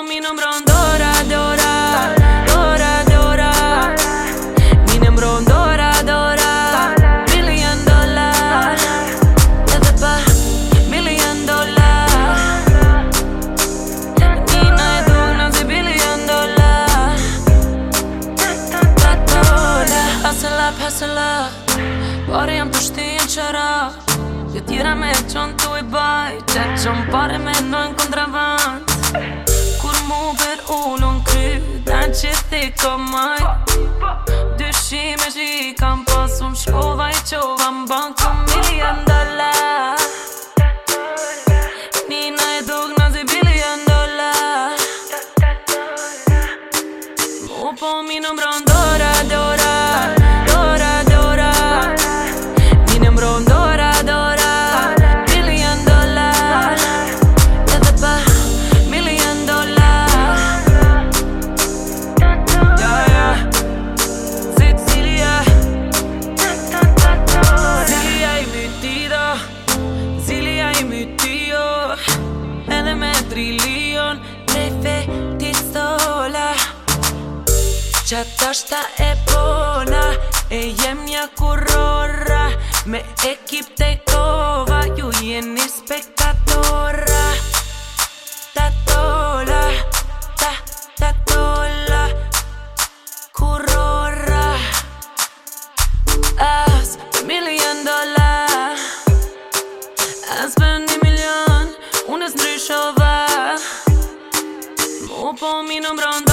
mi nëmbron dora dora dora dora mi nëmbron dora dora million dollar da da pa million dollar mi në dona zë billion dollar da da da hasëla hasëla pare jam pështin qëra Jo tira me qënë tu i baj Qa qënë pare me në në kontravanë i dëshime maj i kam pasum Shkova i qova më bank Kom milion dolar Nina i dug në zi bilion dolar Mu po rëndora dollar Qa të shta e pona E jem një kurora Me ekip të kova Ju jeni spektatorra Ta tola Ta, ta tola Kurora As million dollar As për një milion Unë së ndryshova Mu po minë mbronda